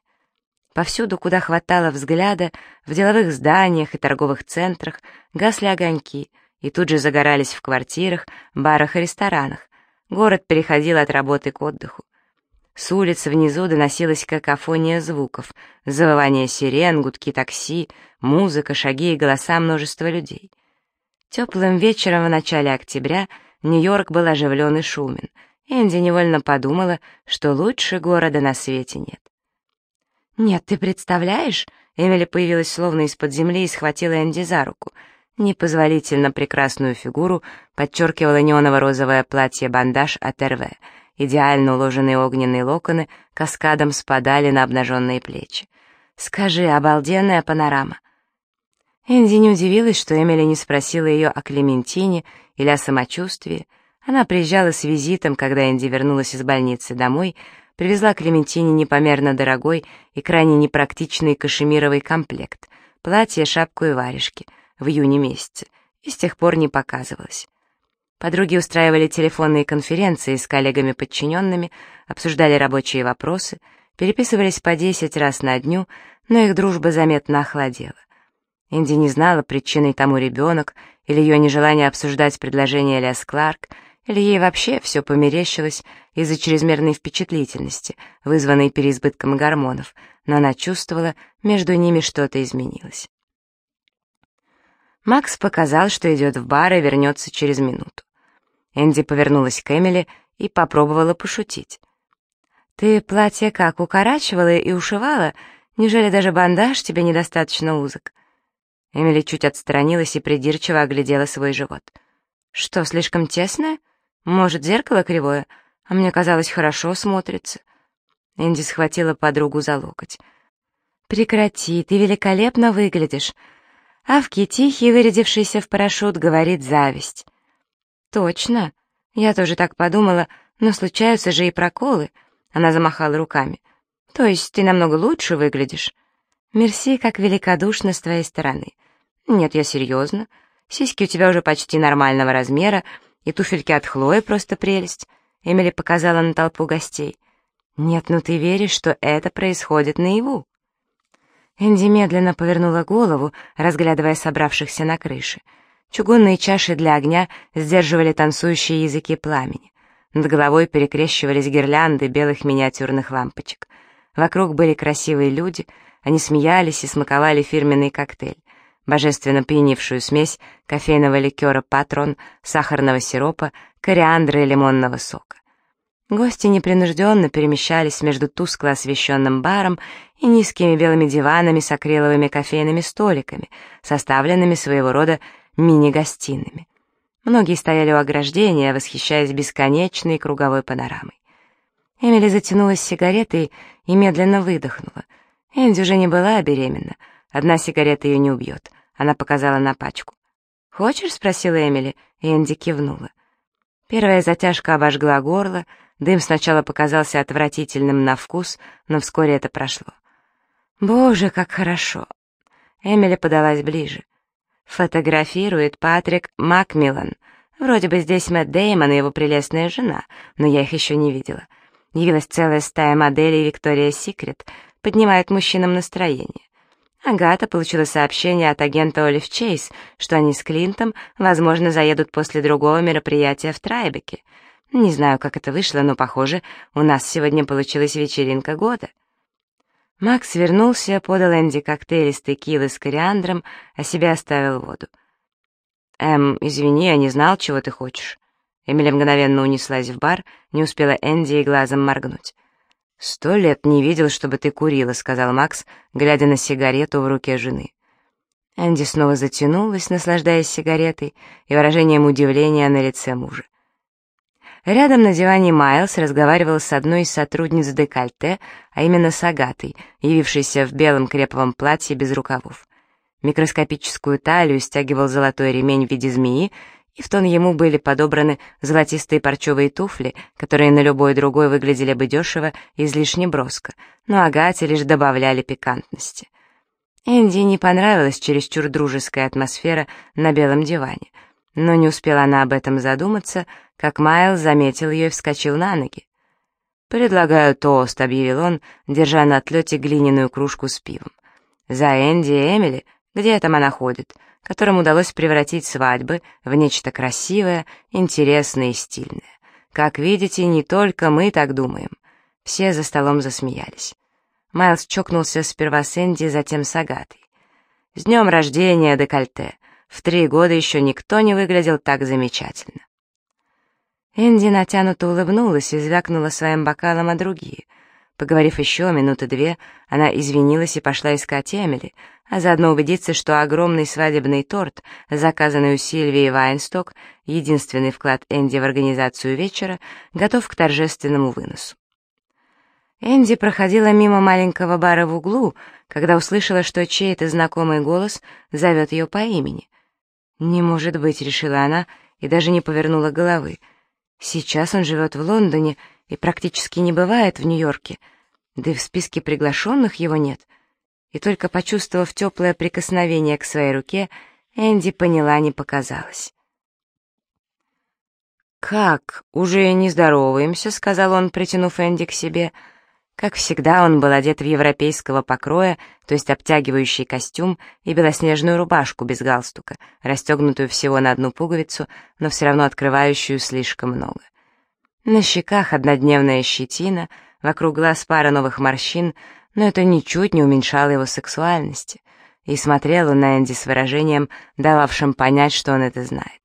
Повсюду, куда хватало взгляда, в деловых зданиях и торговых центрах гасли огоньки, и тут же загорались в квартирах, барах и ресторанах. Город переходил от работы к отдыху. С улицы внизу доносилась какофония звуков, завывание сирен, гудки такси, музыка, шаги и голоса множества людей. Теплым вечером в начале октября Нью-Йорк был оживлен и шумен. Энди невольно подумала, что лучше города на свете нет. «Нет, ты представляешь?» Эмили появилась словно из-под земли и схватила Энди за руку. Непозволительно прекрасную фигуру подчеркивало неоново-розовое платье-бандаж от РВ. Идеально уложенные огненные локоны каскадом спадали на обнаженные плечи. «Скажи, обалденная панорама!» Энди не удивилась, что Эмили не спросила ее о Клементине или о самочувствии. Она приезжала с визитом, когда Энди вернулась из больницы домой, привезла Клементине непомерно дорогой и крайне непрактичный кашемировый комплект, платье, шапку и варежки, в июне месяце, и с тех пор не показывалась. Подруги устраивали телефонные конференции с коллегами-подчиненными, обсуждали рабочие вопросы, переписывались по десять раз на дню, но их дружба заметно охладела. Инди не знала, причиной тому ребенок или ее нежелание обсуждать предложение Лес Кларк — или ей вообще все померещилось из-за чрезмерной впечатлительности, вызванной переизбытком гормонов, но она чувствовала, между ними что-то изменилось. Макс показал, что идет в бар и вернется через минуту. Энди повернулась к Эмили и попробовала пошутить. «Ты платье как, укорачивала и ушивала? Неужели даже бандаж тебе недостаточно узок?» Эмили чуть отстранилась и придирчиво оглядела свой живот. «Что, слишком тесное? Может, зеркало кривое? А мне казалось, хорошо смотрится». Энди схватила подругу за локоть. «Прекрати, ты великолепно выглядишь». Авки, тихий, вырядившийся в парашют, говорит зависть. «Точно. Я тоже так подумала, но случаются же и проколы». Она замахала руками. «То есть ты намного лучше выглядишь?» «Мерси, как великодушно с твоей стороны». «Нет, я серьезно. Сиськи у тебя уже почти нормального размера, и туфельки от Хлои просто прелесть». Эмили показала на толпу гостей. «Нет, ну ты веришь, что это происходит наяву?» Энди медленно повернула голову, разглядывая собравшихся на крыше. Чугунные чаши для огня сдерживали танцующие языки пламени. Над головой перекрещивались гирлянды белых миниатюрных лампочек. Вокруг были красивые люди, они смеялись и смаковали фирменный коктейль. Божественно пьянившую смесь кофейного ликера «Патрон», сахарного сиропа, кориандра и лимонного сока. Гости непринужденно перемещались между тускло освещенным баром и низкими белыми диванами с акриловыми кофейными столиками, составленными своего рода мини-гостиными. Многие стояли у ограждения, восхищаясь бесконечной круговой панорамой. Эмили затянулась сигаретой и медленно выдохнула. Энди уже не была беременна. Одна сигарета ее не убьет. Она показала на пачку. «Хочешь?» — спросила Эмили, и Энди кивнула. Первая затяжка обожгла горло, дым сначала показался отвратительным на вкус, но вскоре это прошло. «Боже, как хорошо!» Эмили подалась ближе. Фотографирует Патрик Макмиллан. Вроде бы здесь Мэтт Деймон и его прелестная жена, но я их еще не видела. Явилась целая стая моделей Виктория Секрет, поднимает мужчинам настроение. Агата получила сообщение от агента Олив Чейз, что они с Клинтом, возможно, заедут после другого мероприятия в Трайбеке. Не знаю, как это вышло, но, похоже, у нас сегодня получилась вечеринка года. Макс вернулся, подал Энди коктейль из текилы с кориандром, а себе оставил воду. «Эм, извини, я не знал, чего ты хочешь». Эмили мгновенно унеслась в бар, не успела Энди и глазом моргнуть. «Сто лет не видел, чтобы ты курила», — сказал Макс, глядя на сигарету в руке жены. Энди снова затянулась, наслаждаясь сигаретой и выражением удивления на лице мужа. Рядом на диване Майлз разговаривал с одной из сотрудниц декольте, а именно с Агатой, явившейся в белом креповом платье без рукавов. Микроскопическую талию стягивал золотой ремень в виде змеи, и в тон ему были подобраны золотистые парчевые туфли, которые на любой другой выглядели бы дешево и излишне броско, но Агате лишь добавляли пикантности. Энди не понравилась чересчур дружеская атмосфера на белом диване, но не успела она об этом задуматься, как Майлз заметил ее и вскочил на ноги. «Предлагаю тост», — объявил он, держа на отлете глиняную кружку с пивом. «За Энди и Эмили, где там она ходит, которым удалось превратить свадьбы в нечто красивое, интересное и стильное. Как видите, не только мы так думаем». Все за столом засмеялись. Майлз чокнулся сперва с Энди, затем с Агатой. «С днем рождения, декольте! В три года еще никто не выглядел так замечательно». Энди натянуто улыбнулась и звякнула своим бокалом о другие. Поговорив еще минуты две, она извинилась и пошла искать Эмили, а заодно убедиться, что огромный свадебный торт, заказанный у Сильвии Вайнсток, единственный вклад Энди в организацию вечера, готов к торжественному выносу. Энди проходила мимо маленького бара в углу, когда услышала, что чей-то знакомый голос зовет ее по имени. «Не может быть», — решила она и даже не повернула головы — Сейчас он живет в Лондоне и практически не бывает в Нью-Йорке, да и в списке приглашенных его нет. И только почувствовав теплое прикосновение к своей руке, Энди поняла, не показалось. «Как? Уже не здороваемся?» — сказал он, притянув Энди к себе — как всегда, он был одет в европейского покроя, то есть обтягивающий костюм и белоснежную рубашку без галстука, расстегнутую всего на одну пуговицу, но все равно открывающую слишком много. На щеках однодневная щетина, вокруг глаз пара новых морщин, но это ничуть не уменьшало его сексуальности. И смотрел он на Энди с выражением, дававшим понять, что он это знает.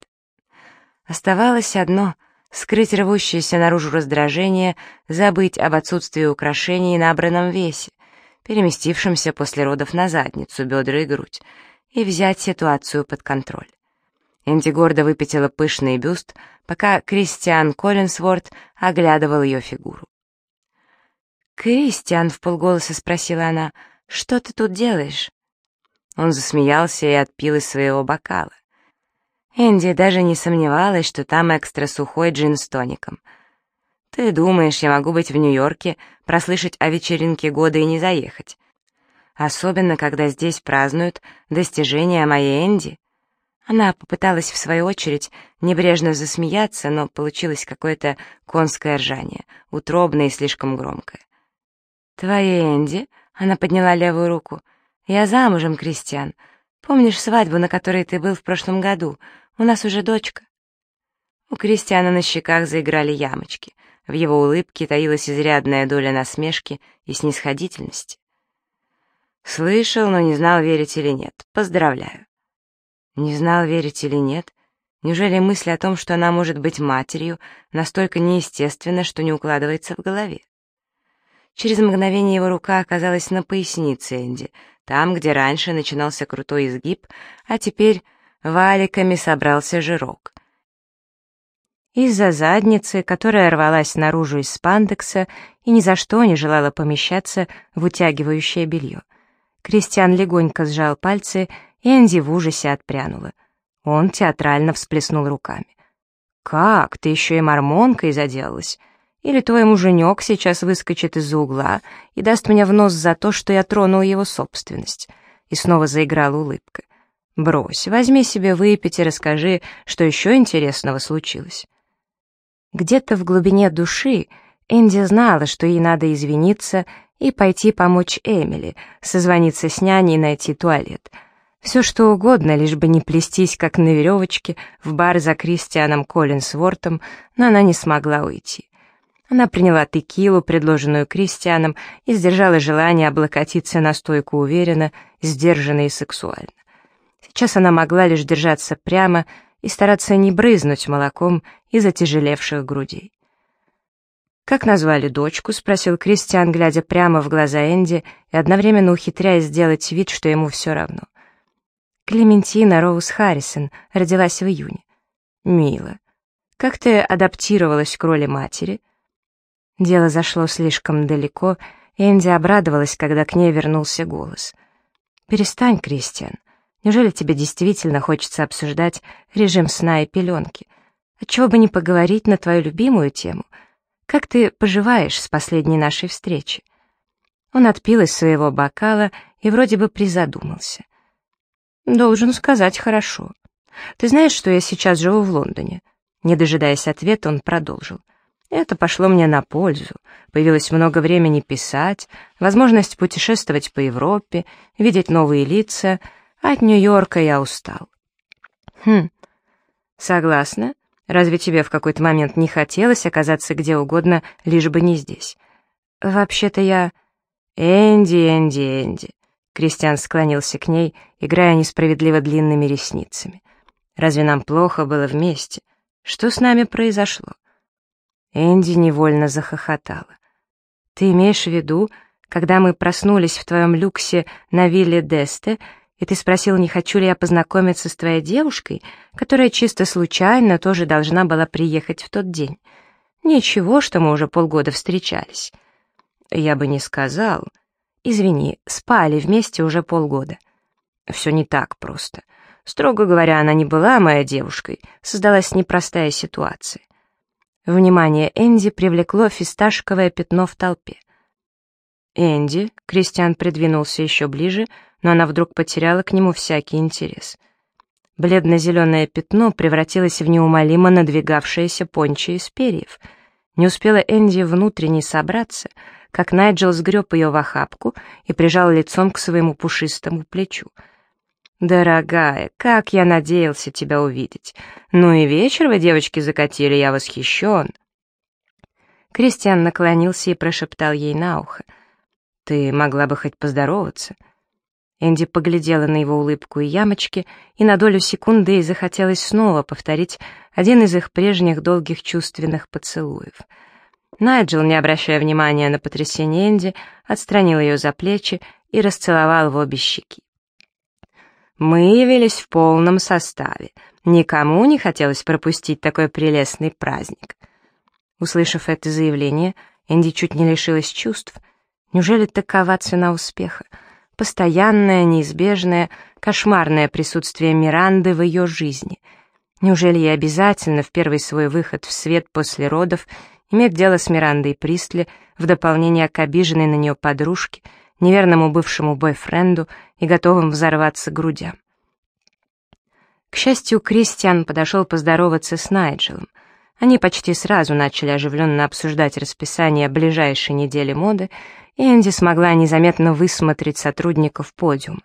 Оставалось одно — скрыть рвущееся наружу раздражение, забыть об отсутствии украшений и набранном весе, переместившемся после родов на задницу, бедра и грудь, и взять ситуацию под контроль. Энди гордо выпятила пышный бюст, пока Кристиан Коллинсворт оглядывал ее фигуру. «Кристиан», — в полголоса спросила она, — «что ты тут делаешь?» Он засмеялся и отпил из своего бокала. Энди даже не сомневалась, что там экстра сухой джин с тоником. «Ты думаешь, я могу быть в Нью-Йорке, прослышать о вечеринке года и не заехать? Особенно, когда здесь празднуют достижения моей Энди?» Она попыталась, в свою очередь, небрежно засмеяться, но получилось какое-то конское ржание, утробное и слишком громкое. «Твоей Энди?» — она подняла левую руку. «Я замужем, Кристиан. Помнишь свадьбу, на которой ты был в прошлом году? У нас уже дочка». У Кристиана на щеках заиграли ямочки. В его улыбке таилась изрядная доля насмешки и снисходительности. «Слышал, но не знал, верить или нет. Поздравляю». Не знал, верить или нет. Неужели мысль о том, что она может быть матерью, настолько неестественна, что не укладывается в голове? Через мгновение его рука оказалась на пояснице Энди, там, где раньше начинался крутой изгиб, а теперь валиками собрался жирок. Из-за задницы, которая рвалась наружу из спандекса и ни за что не желала помещаться в утягивающее белье. Кристиан легонько сжал пальцы, Энди в ужасе отпрянула. Он театрально всплеснул руками. «Как? Ты еще и мормонкой заделалась? Или твой муженек сейчас выскочит из-за угла и даст мне в нос за то, что я тронул его собственность?» И снова заиграла улыбка. Брось, возьми себе выпить и расскажи, что еще интересного случилось. Где-то в глубине души Энди знала, что ей надо извиниться и пойти помочь Эмили, созвониться с няней и найти туалет. Все что угодно, лишь бы не плестись, как на веревочке, в бар за Кристианом Коллинсвортом, но она не смогла уйти. Она приняла текилу, предложенную Кристианом, и сдержала желание облокотиться на стойку уверенно, сдержанно и сексуально. Сейчас она могла лишь держаться прямо и стараться не брызнуть молоком из отяжелевших грудей. «Как назвали дочку?» — спросил Кристиан, глядя прямо в глаза Энди и одновременно ухитряясь сделать вид, что ему все равно. «Клементина Роуз Харрисон родилась в июне». «Мило. Как ты адаптировалась к роли матери?» Дело зашло слишком далеко, и Энди обрадовалась, когда к ней вернулся голос. «Перестань, Кристиан. Неужели тебе действительно хочется обсуждать режим сна и пеленки? Отчего бы не поговорить на твою любимую тему? Как ты поживаешь с последней нашей встречи?» Он отпил из своего бокала и вроде бы призадумался. «Должен сказать, хорошо. Ты знаешь, что я сейчас живу в Лондоне?» Не дожидаясь ответа, он продолжил. Это пошло мне на пользу. Появилось много времени писать, возможность путешествовать по Европе, видеть новые лица — от Нью-Йорка я устал. Хм, согласна. Разве тебе в какой-то момент не хотелось оказаться где угодно, лишь бы не здесь? Вообще-то я... Энди, Энди, Энди. Кристиан склонился к ней, играя несправедливо длинными ресницами. Разве нам плохо было вместе? Что с нами произошло? Энди невольно захохотала. Ты имеешь в виду, когда мы проснулись в твоем люксе на вилле Десте, и ты спросил, не хочу ли я познакомиться с твоей девушкой, которая чисто случайно тоже должна была приехать в тот день. Ничего, что мы уже полгода встречались. Я бы не сказал. Извини, спали вместе уже полгода. Все не так просто. Строго говоря, она не была моей девушкой, создалась непростая ситуация. Внимание Энди привлекло фисташковое пятно в толпе. «Энди», — Кристиан придвинулся еще ближе, но она вдруг потеряла к нему всякий интерес. Бледно-зеленое пятно превратилось в неумолимо надвигавшееся пончо из перьев. Не успела Энди внутренне собраться, как Найджел сгреб ее в охапку и прижал лицом к своему пушистому плечу. «Дорогая, как я надеялся тебя увидеть! Ну и вечер вы, девочки, закатили, я восхищен!» Кристиан наклонился и прошептал ей на ухо. «Ты могла бы хоть поздороваться?» Энди поглядела на его улыбку и ямочки, и на долю секунды ей захотелось снова повторить один из их прежних долгих чувственных поцелуев. Найджел, не обращая внимания на потрясение Энди, отстранил ее за плечи и расцеловал в обе щеки. Мы явились в полном составе. Никому не хотелось пропустить такой прелестный праздник. Услышав это заявление, Энди чуть не лишилась чувств. Неужели такова цена успеха? Постоянное, неизбежное, кошмарное присутствие Миранды в ее жизни. Неужели ей обязательно в первый свой выход в свет после родов иметь дело с Мирандой Пристли в дополнение к обиженной на нее подружке — неверному бывшему бойфренду и готовым взорваться грудям. К счастью, Кристиан подошел поздороваться с Найджелом. Они почти сразу начали оживленно обсуждать расписание ближайшей недели моды, и Энди смогла незаметно высмотреть сотрудников подиума.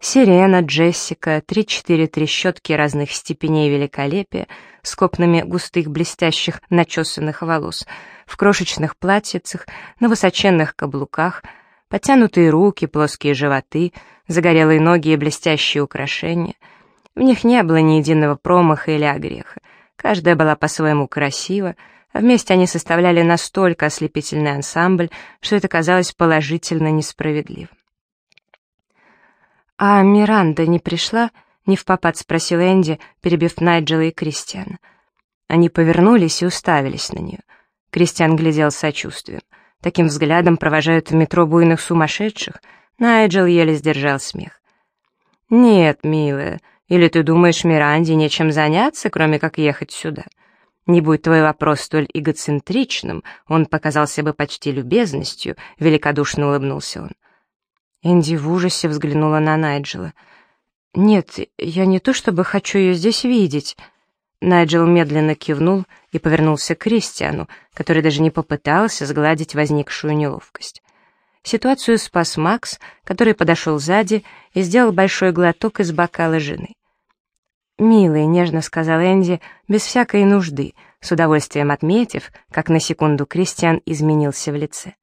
Сирена, Джессика, три-четыре трещотки разных степеней великолепия с копнами густых блестящих начесанных волос, в крошечных платьицах, на высоченных каблуках, потянутые руки, плоские животы, загорелые ноги и блестящие украшения. В них не было ни единого промаха или огреха. Каждая была по-своему красива, а вместе они составляли настолько ослепительный ансамбль, что это казалось положительно несправедливым. «А Миранда не пришла?» — не в попад спросил Энди, перебив Найджела и Кристиана. Они повернулись и уставились на нее. Кристиан глядел с сочувствием. Таким взглядом провожают в метро буйных сумасшедших. Найджел еле сдержал смех. «Нет, милая, или ты думаешь, Миранде нечем заняться, кроме как ехать сюда? Не будь твой вопрос столь эгоцентричным, он показался бы почти любезностью», — великодушно улыбнулся он. Энди в ужасе взглянула на Найджела. «Нет, я не то чтобы хочу ее здесь видеть». Найджел медленно кивнул и повернулся к Кристиану, который даже не попытался сгладить возникшую неловкость. Ситуацию спас Макс, который подошел сзади и сделал большой глоток из бокала жены. «Милый», — нежно сказал Энди, без всякой нужды, с удовольствием отметив, как на секунду Кристиан изменился в лице.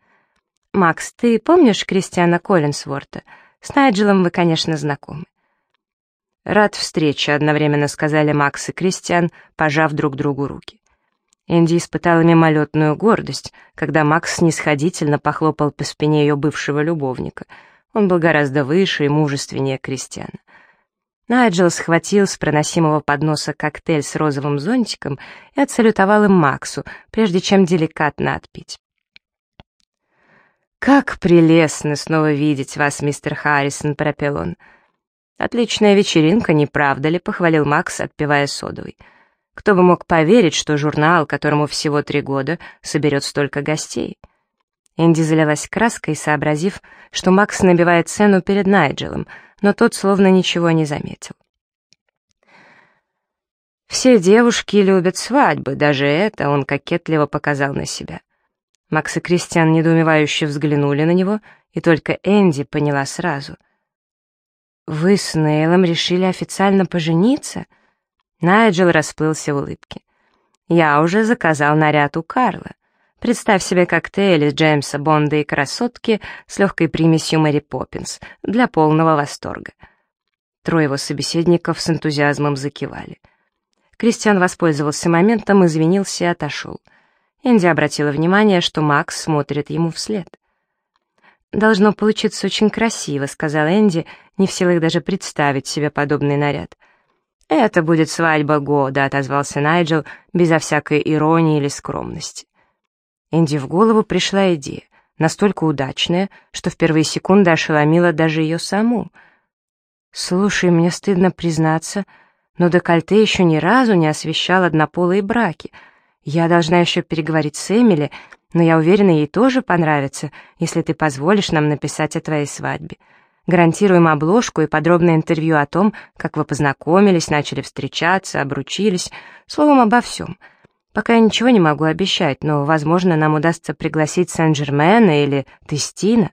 «Макс, ты помнишь Кристиана Коллинсворта? С Найджелом вы, конечно, знакомы». «Рад встрече», — одновременно сказали Макс и Кристиан, пожав друг другу руки. Энди испытала мимолетную гордость, когда Макс снисходительно похлопал по спине ее бывшего любовника. Он был гораздо выше и мужественнее Кристиана. Найджел схватил с проносимого подноса коктейль с розовым зонтиком и отсалютовал им Максу, прежде чем деликатно отпить. «Как прелестно снова видеть вас, мистер Харрисон», — пропел он. «Отличная вечеринка, не правда ли?» — похвалил Макс, отпивая содовой. «Кто бы мог поверить, что журнал, которому всего три года, соберет столько гостей?» Энди залилась краской, сообразив, что Макс набивает цену перед Найджелом, но тот словно ничего не заметил. «Все девушки любят свадьбы, даже это он кокетливо показал на себя». Макс и Кристиан недоумевающе взглянули на него, и только Энди поняла сразу. «Вы с Нейлом решили официально пожениться?» Найджел расплылся в улыбке. «Я уже заказал наряд у Карла. Представь себе коктейль из Джеймса Бонда и красотки с легкой примесью Мэри Поппинс для полного восторга». Трое его собеседников с энтузиазмом закивали. Кристиан воспользовался моментом, извинился и отошел — Энди обратила внимание, что Макс смотрит ему вслед. «Должно получиться очень красиво», — сказал Энди, не в силах даже представить себе подобный наряд. «Это будет свадьба года», — отозвался Найджел, безо всякой иронии или скромности. Энди в голову пришла идея, настолько удачная, что в первые секунды ошеломила даже ее саму. «Слушай, мне стыдно признаться, но декольте еще ни разу не освещал однополые браки», я должна еще переговорить с Эмили, но я уверена, ей тоже понравится, если ты позволишь нам написать о твоей свадьбе. Гарантируем обложку и подробное интервью о том, как вы познакомились, начали встречаться, обручились, словом, обо всем. Пока я ничего не могу обещать, но, возможно, нам удастся пригласить Сен-Жермена или Тестина.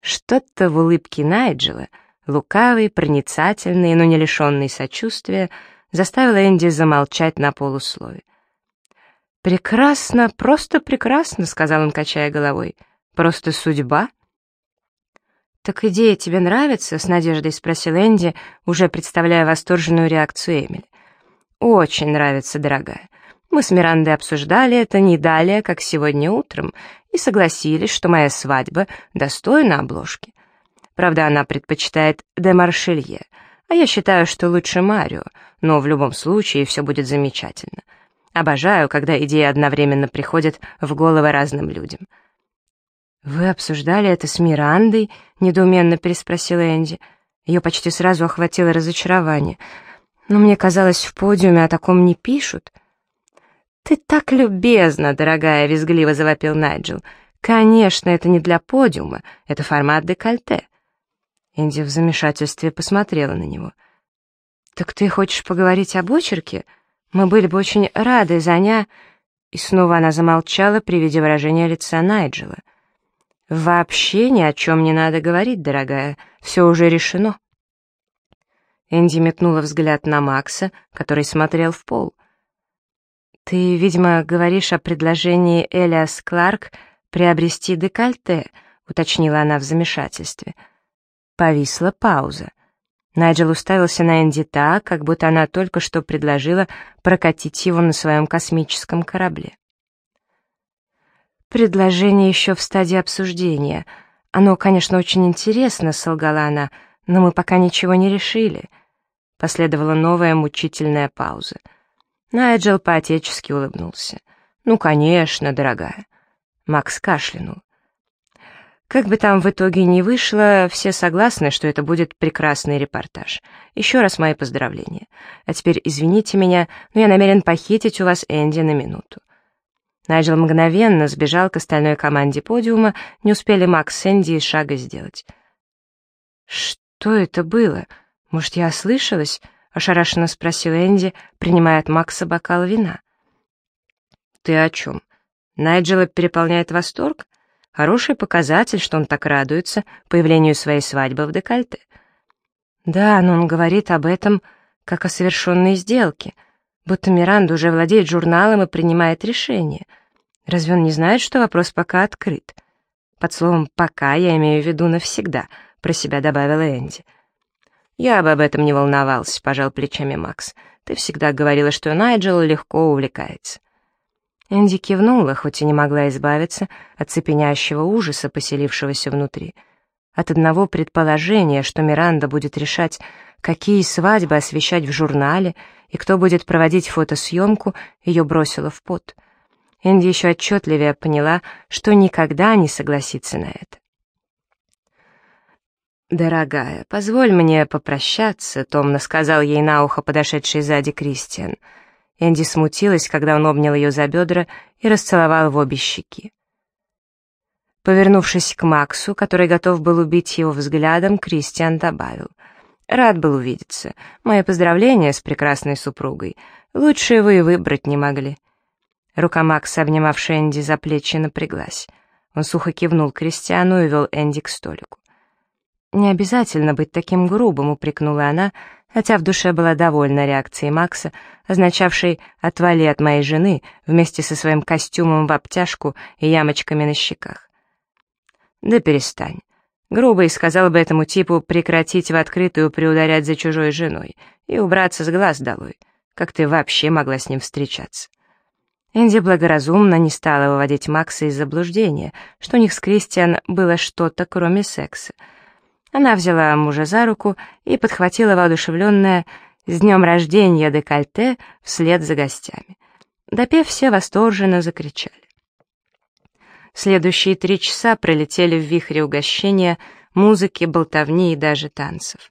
Что-то в улыбке Найджела, лукавый, проницательный, но не лишенный сочувствия, заставило Энди замолчать на полуслове. «Прекрасно, просто прекрасно», — сказал он, качая головой. «Просто судьба». «Так идея тебе нравится?» — с надеждой спросил Энди, уже представляя восторженную реакцию Эмили. «Очень нравится, дорогая. Мы с Мирандой обсуждали это не далее, как сегодня утром, и согласились, что моя свадьба достойна обложки. Правда, она предпочитает де Маршелье, а я считаю, что лучше Марио, но в любом случае все будет замечательно. Обожаю, когда идеи одновременно приходят в головы разным людям». «Вы обсуждали это с Мирандой?» — недоуменно переспросила Энди. Ее почти сразу охватило разочарование. «Но мне казалось, в подиуме о таком не пишут». «Ты так любезна, дорогая!» — визгливо завопил Найджел. «Конечно, это не для подиума, это формат декольте». Энди в замешательстве посмотрела на него. «Так ты хочешь поговорить об очерке? Мы были бы очень рады, Заня...» И снова она замолчала при виде выражения лица Найджела. «Вообще ни о чем не надо говорить, дорогая, все уже решено». Энди метнула взгляд на Макса, который смотрел в пол. «Ты, видимо, говоришь о предложении Элиас Кларк приобрести декольте», — уточнила она в замешательстве. Повисла пауза. Найджел уставился на Энди так, как будто она только что предложила прокатить его на своем космическом корабле. «Предложение еще в стадии обсуждения. Оно, конечно, очень интересно», — солгала она, «но мы пока ничего не решили». Последовала новая мучительная пауза. Найджел поотечески улыбнулся. «Ну, конечно, дорогая». Макс кашлянул. Как бы там в итоге ни вышло, все согласны, что это будет прекрасный репортаж. Еще раз мои поздравления. А теперь извините меня, но я намерен похитить у вас Энди на минуту. Найджел мгновенно сбежал к остальной команде подиума, не успели Макс с Энди и шага сделать. «Что это было? Может, я ослышалась?» — ошарашенно спросил Энди, принимая от Макса бокал вина. «Ты о чем? Найджела переполняет восторг? Хороший показатель, что он так радуется появлению своей свадьбы в декольте». «Да, но он говорит об этом как о совершенной сделке», будто Миранда уже владеет журналом и принимает решение. Разве он не знает, что вопрос пока открыт? Под словом «пока» я имею в виду навсегда, про себя добавила Энди. «Я бы об этом не волновался», — пожал плечами Макс. «Ты всегда говорила, что Найджел легко увлекается». Энди кивнула, хоть и не могла избавиться от цепенящего ужаса, поселившегося внутри. От одного предположения, что Миранда будет решать, какие свадьбы освещать в журнале и кто будет проводить фотосъемку, ее бросило в пот. Энди еще отчетливее поняла, что никогда не согласится на это. «Дорогая, позволь мне попрощаться», — томно сказал ей на ухо подошедший сзади Кристиан. Энди смутилась, когда он обнял ее за бедра и расцеловал в обе щеки. Повернувшись к Максу, который готов был убить его взглядом, Кристиан добавил. «Рад был увидеться. Мои поздравления с прекрасной супругой. Лучше вы выбрать не могли». Рука Макса, обнимавшая Энди за плечи, напряглась. Он сухо кивнул Кристиану и вел Энди к столику. «Не обязательно быть таким грубым», — упрекнула она, хотя в душе была довольна реакцией Макса, означавшей «отвали от моей жены» вместе со своим костюмом в обтяжку и ямочками на щеках. «Да перестань. Грубо и сказал бы этому типу прекратить в открытую приударять за чужой женой и убраться с глаз долой. Как ты вообще могла с ним встречаться?» Энди благоразумно не стала выводить Макса из заблуждения, что у них с Кристиан было что-то, кроме секса. Она взяла мужа за руку и подхватила воодушевленное «С днем рождения, декольте!» вслед за гостями. Допев, все восторженно закричали. Следующие три часа пролетели в вихре угощения, музыки, болтовни и даже танцев.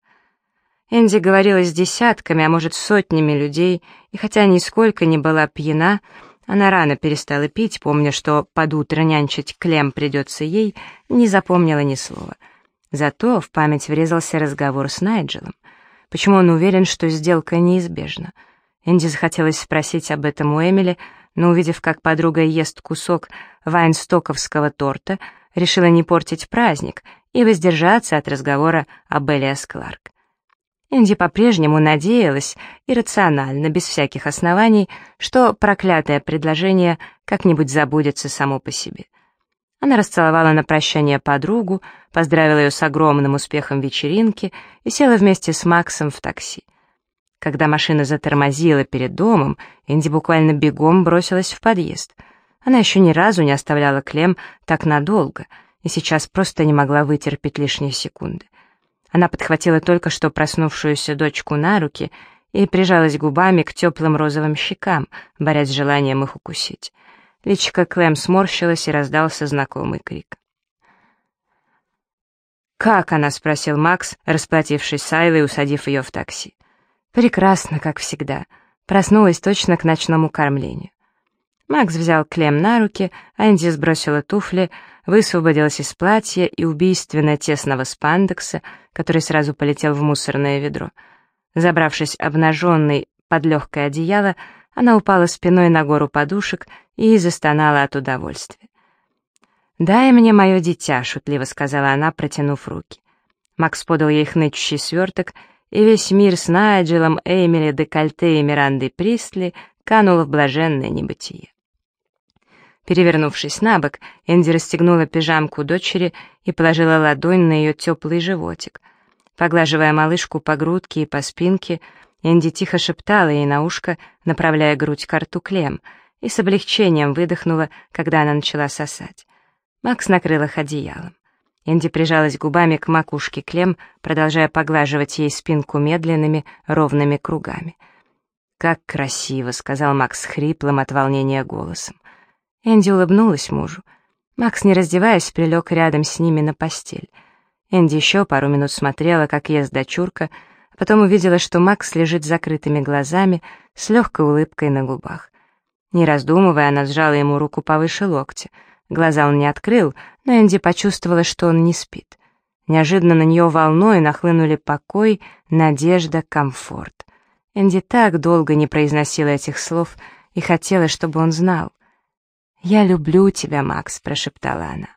Энди говорила с десятками, а может сотнями людей, и хотя нисколько не была пьяна, она рано перестала пить, помня, что под утро нянчить Клем придется ей, не запомнила ни слова. Зато в память врезался разговор с Найджелом. Почему он уверен, что сделка неизбежна? Энди захотелось спросить об этом у Эмили, но, увидев, как подруга ест кусок вайнстоковского торта, решила не портить праздник и воздержаться от разговора об Элиас Кларк. Энди по-прежнему надеялась, иррационально, без всяких оснований, что проклятое предложение как-нибудь забудется само по себе. Она расцеловала на прощание подругу, поздравила ее с огромным успехом вечеринки и села вместе с Максом в такси. Когда машина затормозила перед домом, Энди буквально бегом бросилась в подъезд. Она еще ни разу не оставляла Клем так надолго и сейчас просто не могла вытерпеть лишние секунды. Она подхватила только что проснувшуюся дочку на руки и прижалась губами к теплым розовым щекам, борясь с желанием их укусить. Личико Клем сморщилась и раздался знакомый крик. «Как она?» — спросил Макс, расплатившись с Айлой и усадив ее в такси. «Прекрасно, как всегда. Проснулась точно к ночному кормлению». Макс взял Клем на руки, Энди сбросила туфли, высвободилась из платья и убийственно тесного спандекса, который сразу полетел в мусорное ведро. Забравшись обнаженной под легкое одеяло, она упала спиной на гору подушек и застонала от удовольствия. «Дай мне мое дитя», — шутливо сказала она, протянув руки. Макс подал ей хнычущий сверток, и весь мир с Найджелом, Эмили, Декольте и Мирандой Пристли канул в блаженное небытие. Перевернувшись на бок, Энди расстегнула пижамку дочери и положила ладонь на ее теплый животик. Поглаживая малышку по грудке и по спинке, Энди тихо шептала ей на ушко, направляя грудь к рту Клем, и с облегчением выдохнула, когда она начала сосать. Макс накрыл их одеялом. Энди прижалась губами к макушке Клем, продолжая поглаживать ей спинку медленными, ровными кругами. «Как красиво!» — сказал Макс хриплым от волнения голосом. Энди улыбнулась мужу. Макс, не раздеваясь, прилег рядом с ними на постель. Энди еще пару минут смотрела, как ест дочурка, а потом увидела, что Макс лежит с закрытыми глазами, с легкой улыбкой на губах. Не раздумывая, она сжала ему руку повыше локтя. Глаза он не открыл, но Энди почувствовала, что он не спит. Неожиданно на нее волной нахлынули покой, надежда, комфорт. Энди так долго не произносила этих слов и хотела, чтобы он знал. «Я люблю тебя, Макс», — прошептала она.